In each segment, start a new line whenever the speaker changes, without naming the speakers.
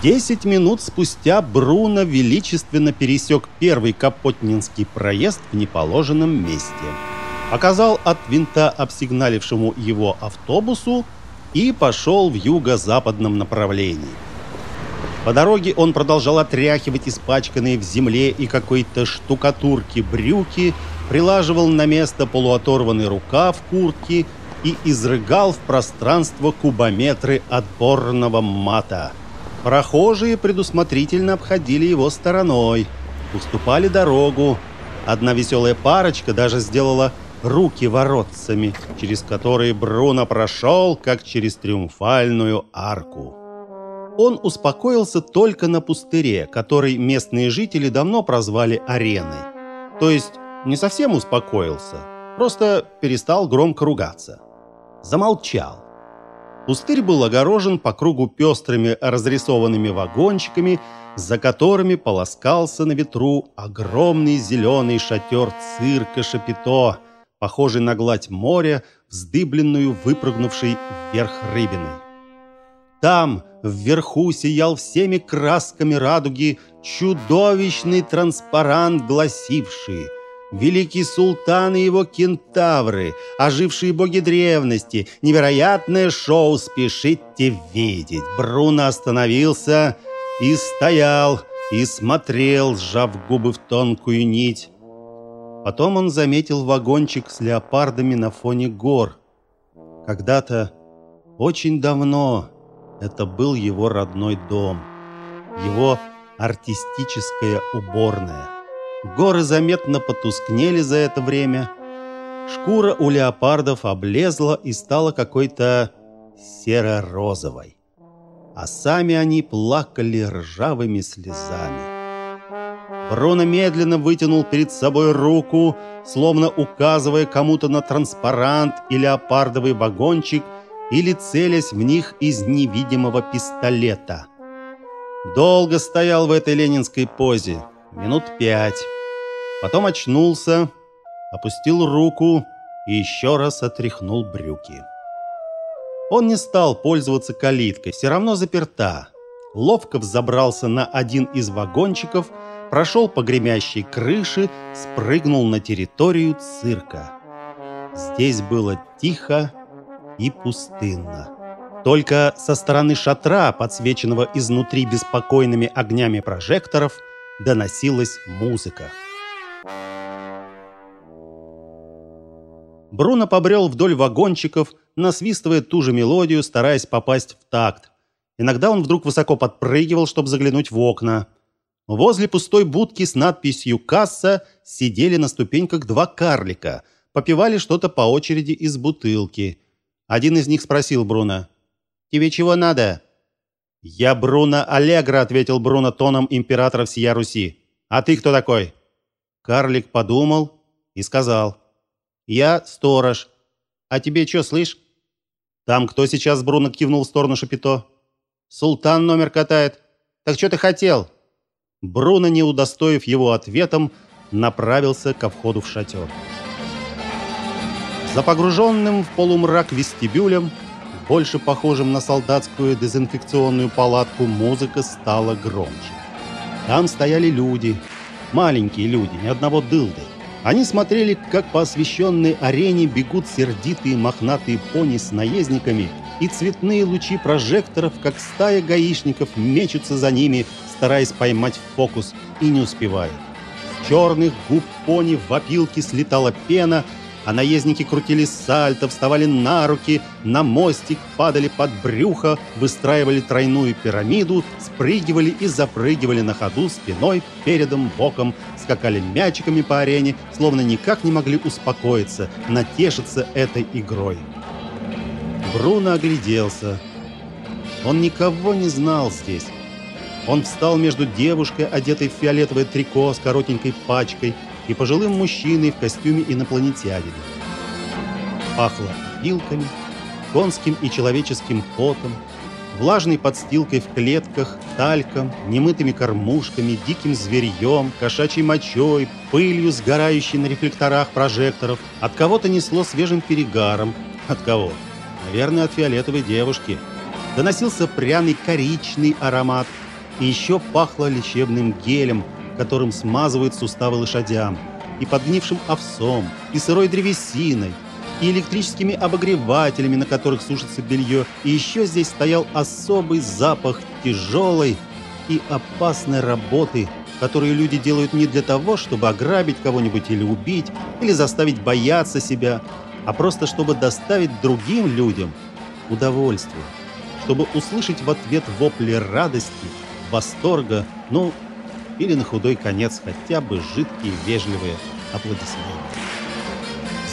Десять минут спустя Бруно величественно пересек первый Капотнинский проезд в неположенном месте. Показал от винта обсигналившему его автобусу и пошел в юго-западном направлении. По дороге он продолжал отряхивать испачканные в земле и какой-то штукатурке брюки, прилаживал на место полуоторванный рукав куртки и изрыгал в пространство кубометры отборного мата. Прохожие предусмотрительно обходили его стороной, уступали дорогу. Одна веселая парочка даже сделала руки воротцами, через которые Бруно прошел, как через триумфальную арку. Он успокоился только на пустыре, который местные жители давно прозвали ареной. То есть не совсем успокоился, просто перестал громко ругаться. Замолчал. Пустырь был огорожен по кругу пестрыми разрисованными вагончиками, за которыми полоскался на ветру огромный зеленый шатер цирка Шапито, похожий на гладь моря, вздыбленную выпрыгнувшей вверх рыбиной. Там, вверху, сиял всеми красками радуги чудовищный транспарант, гласивший – великий султан и его кентавры, ожившие боги древности, невероятное шоу спешите видеть. Бруно остановился и стоял, и смотрел, сжав губы в тонкую нить. Потом он заметил вагончик с леопардами на фоне гор. Когда-то, очень давно, это был его родной дом, его артистическая уборная. Горы заметно потускнели за это время. Шкура у леопардов облезла и стала какой-то серо-розовой. А сами они плакали ржавыми слезами. Бруно медленно вытянул перед собой руку, словно указывая кому-то на транспарант и леопардовый вагончик или целясь в них из невидимого пистолета. Долго стоял в этой ленинской позе минут пять. Потом очнулся, опустил руку и еще раз отряхнул брюки. Он не стал пользоваться калиткой, все равно заперта. Ловко взобрался на один из вагончиков, прошел по гремящей крыше, спрыгнул на территорию цирка. Здесь было тихо и пустынно. Только со стороны шатра, подсвеченного изнутри беспокойными огнями прожекторов, доносилась музыка. Бруно побрел вдоль вагончиков, насвистывая ту же мелодию, стараясь попасть в такт. Иногда он вдруг высоко подпрыгивал, чтобы заглянуть в окна. Возле пустой будки с надписью «Касса» сидели на ступеньках два карлика, попивали что-то по очереди из бутылки. Один из них спросил Бруно, «Тебе чего надо?» «Я Бруно Аллегро», — ответил Бруно тоном императора всея Руси. «А ты кто такой?» Карлик подумал и сказал, «Я сторож. А тебе что, слышь?» «Там кто сейчас?» — Бруно кивнул в сторону Шапито. «Султан номер катает. Так что ты хотел?» Бруно, не удостоив его ответом, направился ко входу в шатер. За погруженным в полумрак вестибюлем больше похожим на солдатскую дезинфекционную палатку, музыка стала громче. Там стояли люди, маленькие люди, ни одного дылды. Они смотрели, как по освещенной арене бегут сердитые мохнатые пони с наездниками, и цветные лучи прожекторов, как стая гаишников, мечутся за ними, стараясь поймать фокус, и не успевают. С черных губ пони в опилке слетала пена, а наездники крутили сальто, вставали на руки, на мостик, падали под брюхо, выстраивали тройную пирамиду, спрыгивали и запрыгивали на ходу спиной, передом, боком, скакали мячиками по арене, словно никак не могли успокоиться, натешиться этой игрой. Бруно огляделся. Он никого не знал здесь. Он встал между девушкой, одетой в фиолетовое трико с коротенькой пачкой, и пожилым мужчиной в костюме инопланетянина. Пахло вилками, конским и человеческим потом, влажной подстилкой в клетках, тальком, немытыми кормушками, диким зверьем, кошачьей мочой, пылью, сгорающей на рефлекторах прожекторов. От кого-то несло свежим перегаром. От кого? Наверное, от фиолетовой девушки. Доносился пряный коричный аромат, И еще пахло лечебным гелем, которым смазывают суставы лошадям, и подгнившим овсом, и сырой древесиной, и электрическими обогревателями, на которых сушится белье. И еще здесь стоял особый запах тяжелой и опасной работы, которую люди делают не для того, чтобы ограбить кого-нибудь или убить, или заставить бояться себя, а просто чтобы доставить другим людям удовольствие, чтобы услышать в ответ вопли радости, восторга, ну, или на худой конец хотя бы жидкие вежливые аплодисменты.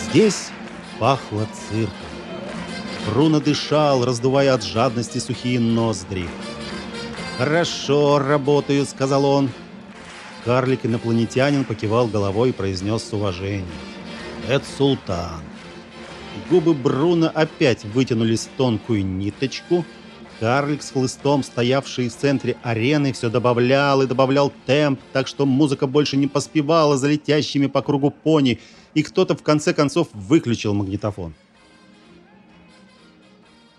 Здесь пахло цирком. Бруно дышал, раздувая от жадности сухие ноздри. «Хорошо работаю», — сказал он. Карлик-инопланетянин покивал головой и произнес с уважением. «Это султан». Губы Бруно опять вытянулись в тонкую ниточку. Карлик с хлыстом, стоявший в центре арены, все добавлял и добавлял темп, так что музыка больше не поспевала за летящими по кругу пони, и кто-то в конце концов выключил магнитофон.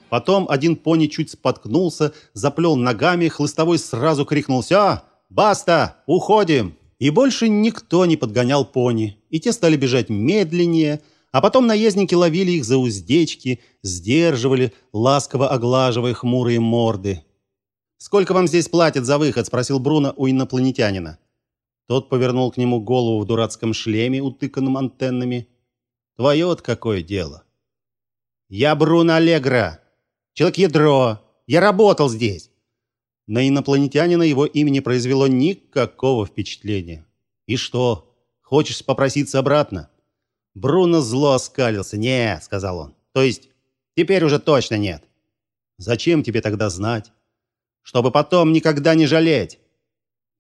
Потом один пони чуть споткнулся, заплел ногами, хлыстовой сразу крикнул «Все, баста, уходим!» И больше никто не подгонял пони, и те стали бежать медленнее, а потом наездники ловили их за уздечки, сдерживали, ласково оглаживая хмурые морды. «Сколько вам здесь платят за выход?» – спросил Бруно у инопланетянина. Тот повернул к нему голову в дурацком шлеме, утыканном антеннами. «Твое-то какое дело?» «Я Бруно Аллегра, человек-ядро. Я работал здесь». На инопланетянина его имя произвело никакого впечатления. «И что, хочешь попроситься обратно?» Бруно зло оскалился. «Не», — сказал он. «То есть, теперь уже точно нет». «Зачем тебе тогда знать?» «Чтобы потом никогда не жалеть».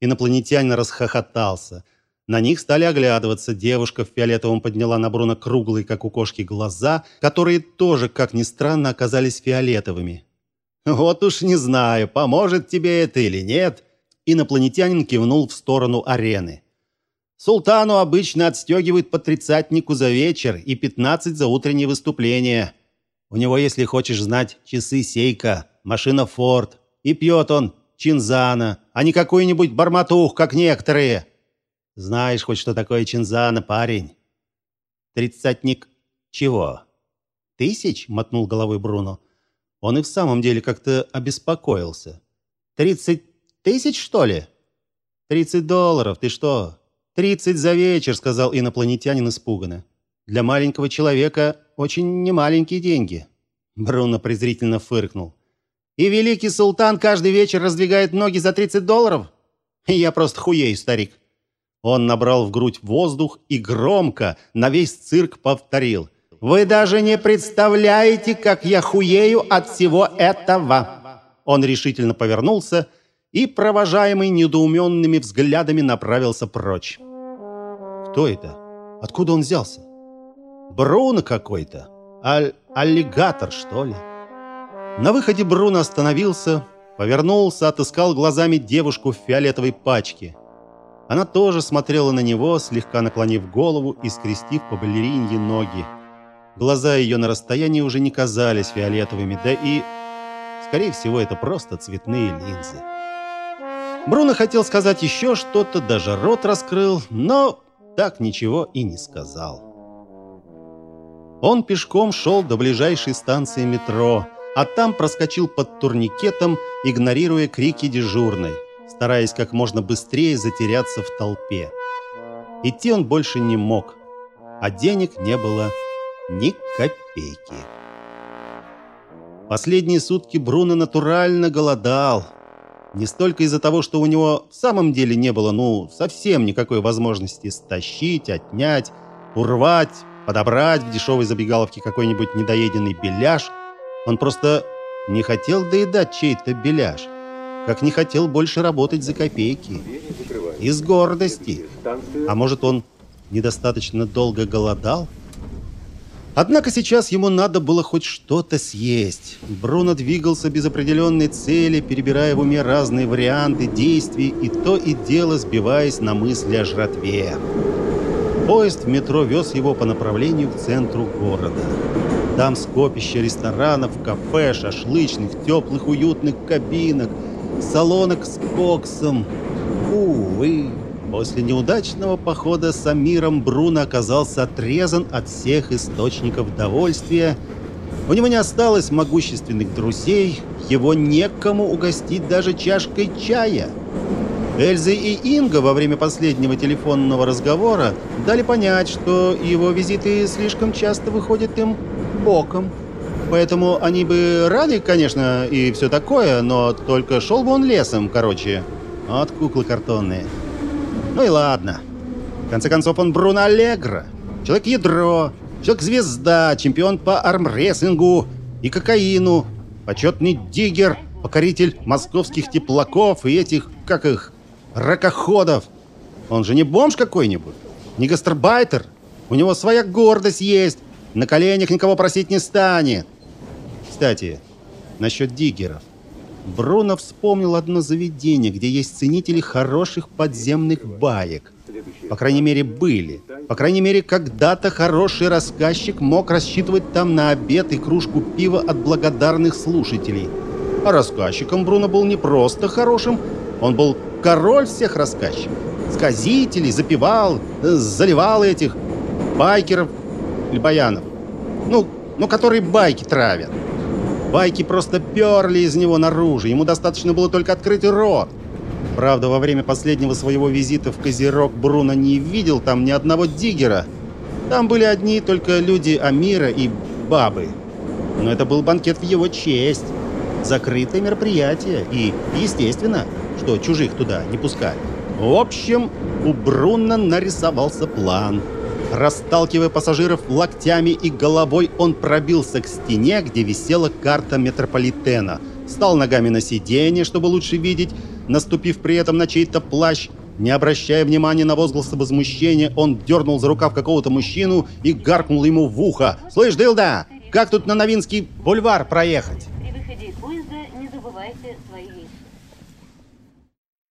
Инопланетянин расхохотался. На них стали оглядываться. Девушка в фиолетовом подняла на Бруно круглые, как у кошки, глаза, которые тоже, как ни странно, оказались фиолетовыми. «Вот уж не знаю, поможет тебе это или нет», инопланетянин кивнул в сторону арены. «Султану обычно отстегивают по тридцатнику за вечер и пятнадцать за утреннее выступление. У него, если хочешь знать, часы Сейка, машина Форд, и пьет он чинзана, а не какой-нибудь барматух, как некоторые. Знаешь хоть, что такое чинзана, парень? Тридцатник чего? Тысяч? Мотнул головой Бруно. Он и в самом деле как-то обеспокоился. Тридцать тысяч, что ли? Тридцать долларов, ты что? Тридцать за вечер, сказал инопланетянин испуганно. Для маленького человека очень немаленькие деньги. Бруно презрительно фыркнул. И великий султан каждый вечер раздвигает ноги за 30 долларов? Я просто хуею, старик. Он набрал в грудь воздух и громко на весь цирк повторил: "Вы даже не представляете, как я хуею от всего этого". Он решительно повернулся и, провожаемый недоуменными взглядами, направился прочь. Кто это? Откуда он взялся? Бруно какой-то. Аль аллигатор, что ли? На выходе Бруно остановился, повернулся, отыскал глазами девушку в фиолетовой пачке. Она тоже смотрела на него, слегка наклонив голову и скрестив по балеринье ноги. Глаза ее на расстоянии уже не казались фиолетовыми, да и, скорее всего, это просто цветные линзы. Бруно хотел сказать еще что-то, даже рот раскрыл, но так ничего и не сказал. Он пешком шел до ближайшей станции метро, а там проскочил под турникетом, игнорируя крики дежурной, стараясь как можно быстрее затеряться в толпе. Идти он больше не мог, а денег не было ни копейки. Последние сутки Бруно натурально голодал. Не столько из-за того, что у него в самом деле не было, ну, совсем никакой возможности стащить, отнять, урвать, подобрать в дешевой забегаловке какой-нибудь недоеденный беляш – он просто не хотел доедать чей-то беляш, как не хотел больше работать за копейки. Из гордости. А может, он недостаточно долго голодал? Однако сейчас ему надо было хоть что-то съесть. Бруно двигался без определенной цели, перебирая в уме разные варианты действий и то и дело сбиваясь на мысли о жратве. Поезд в метро вез его по направлению к центру города. Там скопище ресторанов, кафе, шашлычных, теплых уютных кабинок, салонок с коксом. Увы, после неудачного похода с Амиром Бруно оказался отрезан от всех источников довольствия. У него не осталось могущественных друзей, его некому угостить даже чашкой чая. Эльза и Инга во время последнего телефонного разговора дали понять, что его визиты слишком часто выходят им боком. Поэтому они бы рады, конечно, и все такое, но только шел бы он лесом, короче. Вот куклы картонные. Ну и ладно. В конце концов, он Бруно Аллегро. Человек-ядро, человек-звезда, чемпион по армрестлингу и кокаину, почетный диггер, покоритель московских теплаков и этих, как их, ракоходов. Он же не бомж какой-нибудь, не гастарбайтер. У него своя гордость есть. На коленях никого просить не станет. Кстати, насчет диггеров. Бруно вспомнил одно заведение, где есть ценители хороших подземных баек. По крайней мере, были. По крайней мере, когда-то хороший рассказчик мог рассчитывать там на обед и кружку пива от благодарных слушателей. А рассказчиком Бруно был не просто хорошим, он был король всех рассказчиков. Сказителей, запевал, э, заливал этих байкеров или баянов. Ну, ну, которые байки травят. Байки просто перли из него наружу, ему достаточно было только открыть рот. Правда, во время последнего своего визита в Козерог Бруно не видел там ни одного диггера. Там были одни только люди Амира и бабы. Но это был банкет в его честь. Закрытое мероприятие. И, естественно, что чужих туда не пускали. В общем, у Бруно нарисовался план. Расталкивая пассажиров локтями и головой, он пробился к стене, где висела карта метрополитена. Встал ногами на сиденье, чтобы лучше видеть, наступив при этом на чей-то плащ. Не обращая внимания на возгласы возмущения, он дернул за рукав какого-то мужчину и гаркнул ему в ухо. «Слышь, Дылда, как тут на Новинский бульвар проехать?»